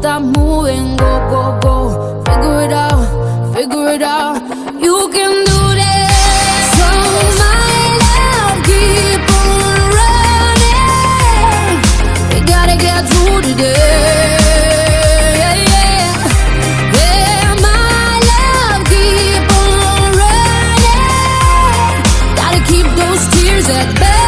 stop moving. Go, go, go. Figure it out, figure it out. You can do this. So, my love, keep on running. We gotta get through today. At bay.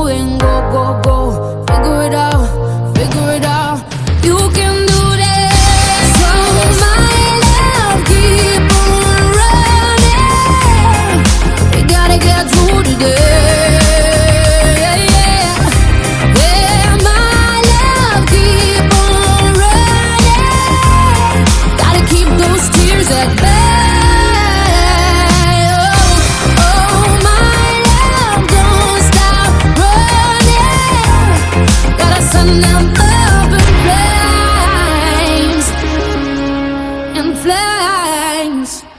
Moving, go, go, go, figure it out, figure it out. You can do this. So my love, keep on running. We gotta get through today. friends.